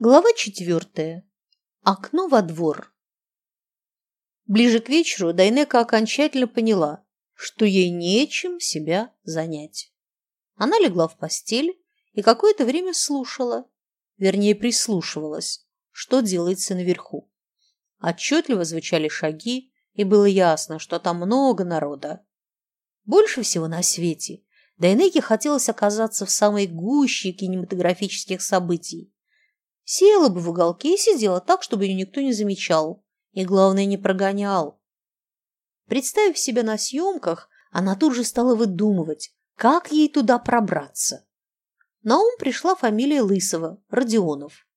Глава четвертая. Окно во двор. Ближе к вечеру Дайнека окончательно поняла, что ей нечем себя занять. Она легла в постель и какое-то время слушала, вернее прислушивалась, что делается наверху. Отчетливо звучали шаги, и было ясно, что там много народа. Больше всего на свете Дайнеке хотелось оказаться в самой гуще кинематографических событий, Села бы в уголке и сидела так, чтобы ее никто не замечал. И, главное, не прогонял. Представив себя на съемках, она тут же стала выдумывать, как ей туда пробраться. На ум пришла фамилия Лысого, Родионов.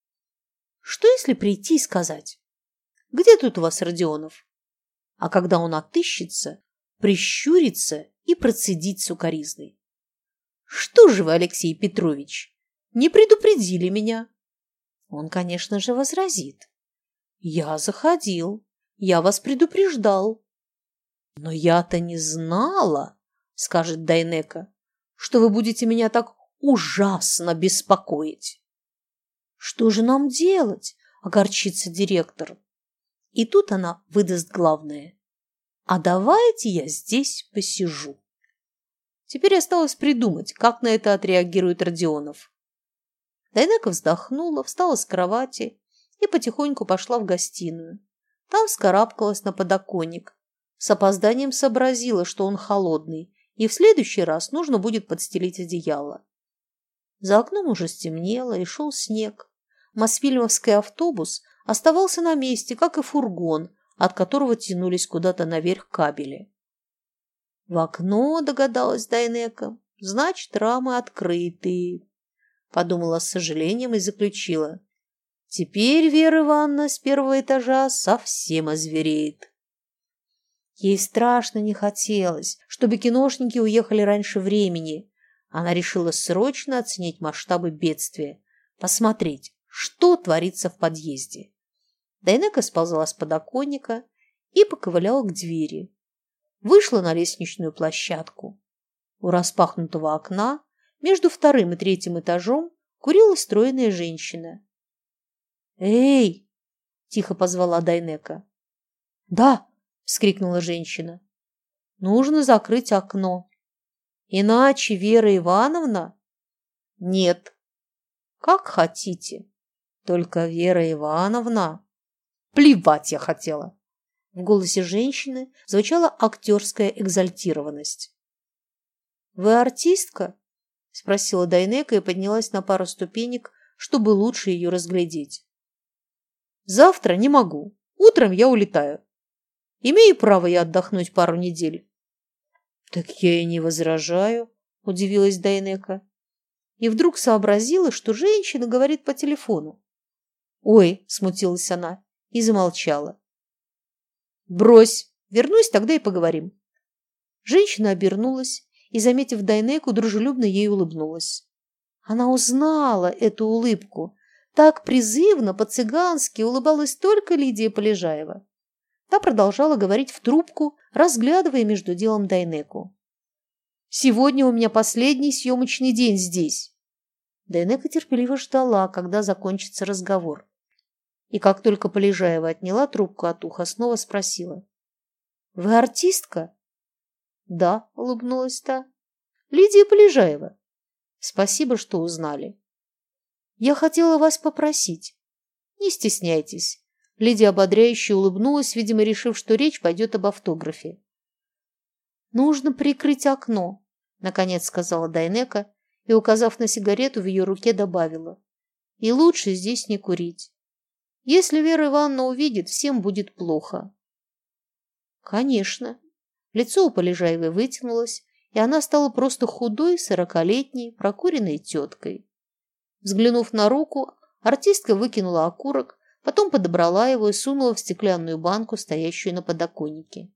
Что если прийти и сказать, где тут у вас Родионов? А когда он отыщется, прищурится и процедить сукоризной. Что же вы, Алексей Петрович, не предупредили меня? Он, конечно же, возразит. «Я заходил, я вас предупреждал». «Но я-то не знала», — скажет Дайнека, «что вы будете меня так ужасно беспокоить». «Что же нам делать?» — огорчится директор. И тут она выдаст главное. «А давайте я здесь посижу». Теперь осталось придумать, как на это отреагирует Родионов. Дайнека вздохнула, встала с кровати и потихоньку пошла в гостиную. Там вскарабкалась на подоконник. С опозданием сообразила, что он холодный, и в следующий раз нужно будет подстелить одеяло. За окном уже стемнело, и шел снег. Мосфильмовский автобус оставался на месте, как и фургон, от которого тянулись куда-то наверх кабели. В окно, догадалась Дайнека, значит, рамы открытые подумала с сожалением и заключила. Теперь Вера Ивановна с первого этажа совсем озвереет. Ей страшно не хотелось, чтобы киношники уехали раньше времени. Она решила срочно оценить масштабы бедствия, посмотреть, что творится в подъезде. Дайнека сползла с подоконника и поковыляла к двери. Вышла на лестничную площадку. У распахнутого окна между вторым и третьим этажом курила стройная женщина. «Эй!» – тихо позвала Дайнека. «Да!» – вскрикнула женщина. «Нужно закрыть окно. Иначе Вера Ивановна...» «Нет. Как хотите. Только Вера Ивановна...» «Плевать я хотела!» В голосе женщины звучала актерская экзальтированность. «Вы артистка?» – спросила Дайнека и поднялась на пару ступенек, чтобы лучше ее разглядеть. «Завтра не могу. Утром я улетаю. Имею право я отдохнуть пару недель». «Так я и не возражаю», – удивилась Дайнека. И вдруг сообразила, что женщина говорит по телефону. «Ой», – смутилась она и замолчала. «Брось, вернусь, тогда и поговорим». Женщина обернулась и, заметив Дайнеку, дружелюбно ей улыбнулась. Она узнала эту улыбку. Так призывно, по-цыгански улыбалась только Лидия Полежаева. Та продолжала говорить в трубку, разглядывая между делом Дайнеку. «Сегодня у меня последний съемочный день здесь». Дайнека терпеливо ждала, когда закончится разговор. И как только Полежаева отняла трубку от уха, снова спросила. «Вы артистка?» Да, улыбнулась та. Лидия Полежаева. Спасибо, что узнали. Я хотела вас попросить. Не стесняйтесь. Лидия ободряюще улыбнулась, видимо, решив, что речь пойдет об автографе. «Нужно прикрыть окно», — наконец сказала Дайнека и, указав на сигарету, в ее руке добавила. «И лучше здесь не курить. Если Вера Ивановна увидит, всем будет плохо». «Конечно», Лицо у Полежаевой вытянулось, и она стала просто худой, сорокалетней, прокуренной теткой. Взглянув на руку, артистка выкинула окурок, потом подобрала его и сунула в стеклянную банку, стоящую на подоконнике.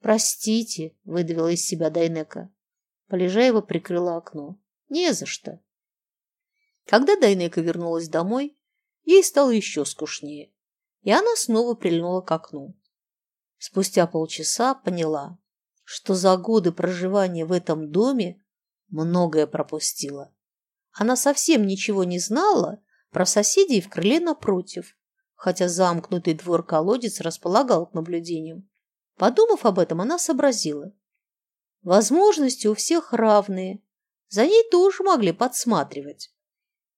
«Простите», — выдавила из себя Дайнека. Полежаева прикрыла окно. «Не за что». Когда Дайнека вернулась домой, ей стало еще скучнее, и она снова прильнула к окну. Спустя полчаса поняла, что за годы проживания в этом доме многое пропустила. Она совсем ничего не знала Про соседей в крыле напротив, хотя замкнутый двор-колодец располагал к наблюдениям. Подумав об этом, она сообразила. Возможности у всех равные. За ней тоже могли подсматривать.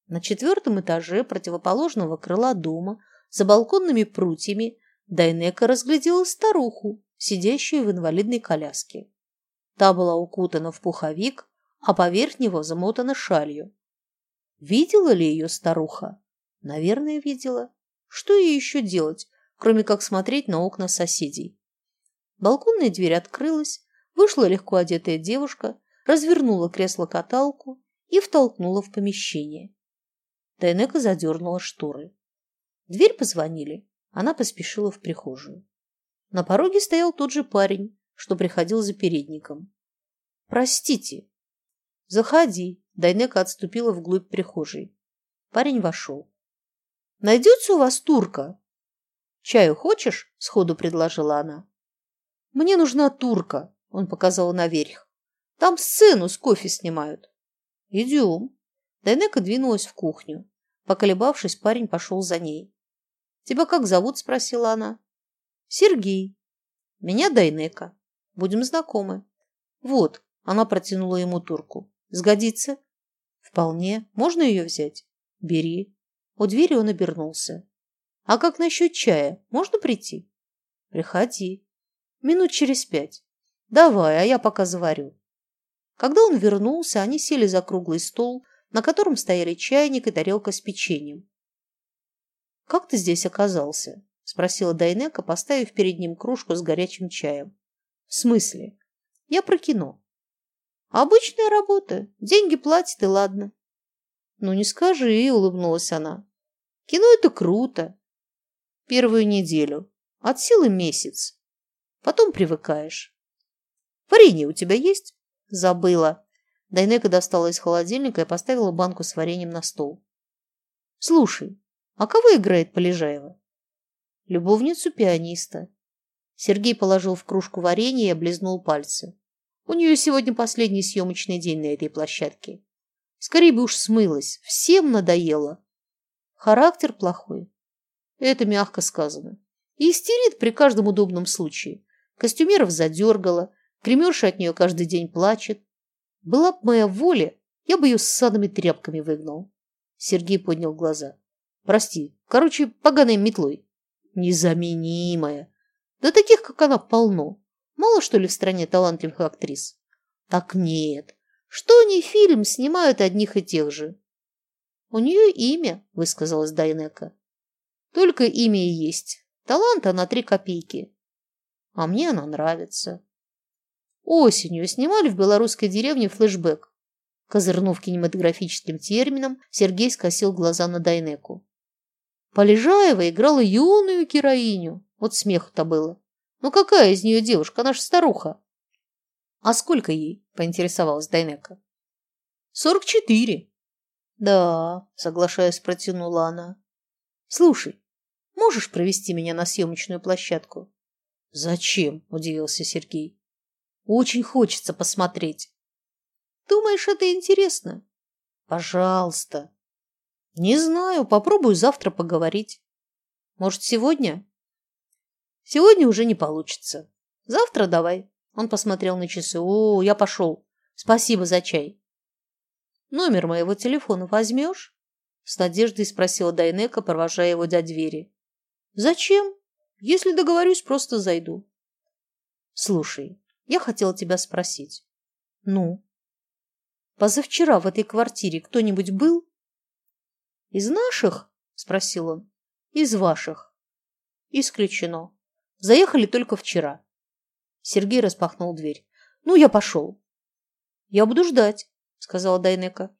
На четвертом этаже противоположного крыла дома за балконными прутьями Дайнека разглядела старуху, сидящую в инвалидной коляске. Та была укутана в пуховик, а поверх него замотана шалью. Видела ли ее старуха? Наверное, видела. Что ей еще делать, кроме как смотреть на окна соседей? Балконная дверь открылась, вышла легко одетая девушка, развернула кресло-каталку и втолкнула в помещение. Тайнека задернула шторы. дверь позвонили. Она поспешила в прихожую. На пороге стоял тот же парень, что приходил за передником. «Простите». «Заходи». Дайнека отступила вглубь прихожей. Парень вошел. «Найдется у вас турка?» «Чаю хочешь?» – сходу предложила она. «Мне нужна турка», – он показал наверх. «Там сцену с кофе снимают». «Идем». Дайнека двинулась в кухню. Поколебавшись, парень пошел за ней. «Тебя как зовут?» – спросила она. «Сергей». «Меня Дайнека. Будем знакомы». «Вот», – она протянула ему турку. «Сгодится?» «Вполне. Можно ее взять?» «Бери». У двери он обернулся. «А как насчет чая? Можно прийти?» «Приходи». Минут через пять. Давай, а я пока заварю. Когда он вернулся, они сели за круглый стол, на котором стояли чайник и тарелка с печеньем. «Как ты здесь оказался?» – спросила Дайнека, поставив перед ним кружку с горячим чаем. «В смысле? Я про кино». «Обычная работа. Деньги платят, и ладно». «Ну, не скажи», – улыбнулась она. «Кино – это круто. Первую неделю. От силы месяц. Потом привыкаешь. Варенье у тебя есть? Забыла. Дайнека достала из холодильника и поставила банку с вареньем на стол. Слушай, а кого играет Полежаева? Любовницу пианиста. Сергей положил в кружку варенье и облизнул пальцы. У нее сегодня последний съемочный день на этой площадке. Скорее бы уж смылась. Всем надоело. Характер плохой. Это мягко сказано. И истерит при каждом удобном случае. Костюмеров задергала, кремерша от нее каждый день плачет. Была бы моя воля, я бы ее с садами тряпками выгнал. Сергей поднял глаза. Прости, короче, поганой метлой. Незаменимая. Да таких, как она, полно. Мало, что ли, в стране талантливых актрис? Так нет. Что они фильм снимают одних и тех же? У нее имя, высказалась Дайнека. Только имя и есть. Таланта на три копейки а мне она нравится. Осенью снимали в белорусской деревне флешбэк. Козырнув кинематографическим термином, Сергей скосил глаза на Дайнеку. Полежаева играла юную героиню. Вот смеху-то было. Ну какая из нее девушка? Она же старуха. А сколько ей? Поинтересовалась Дайнека. Сорок четыре. Да, соглашаясь, протянула она. Слушай, можешь провести меня на съемочную площадку? «Зачем?» – удивился Сергей. «Очень хочется посмотреть». «Думаешь, это интересно?» «Пожалуйста». «Не знаю, попробую завтра поговорить». «Может, сегодня?» «Сегодня уже не получится. Завтра давай». Он посмотрел на часы. «О, я пошел. Спасибо за чай». «Номер моего телефона возьмешь?» С надеждой спросила Дайнека, провожая его до двери. «Зачем?» Если договорюсь, просто зайду. Слушай, я хотела тебя спросить. Ну? Позавчера в этой квартире кто-нибудь был? Из наших? Спросил он. Из ваших. Исключено. Заехали только вчера. Сергей распахнул дверь. Ну, я пошел. Я буду ждать, сказала Дайнека.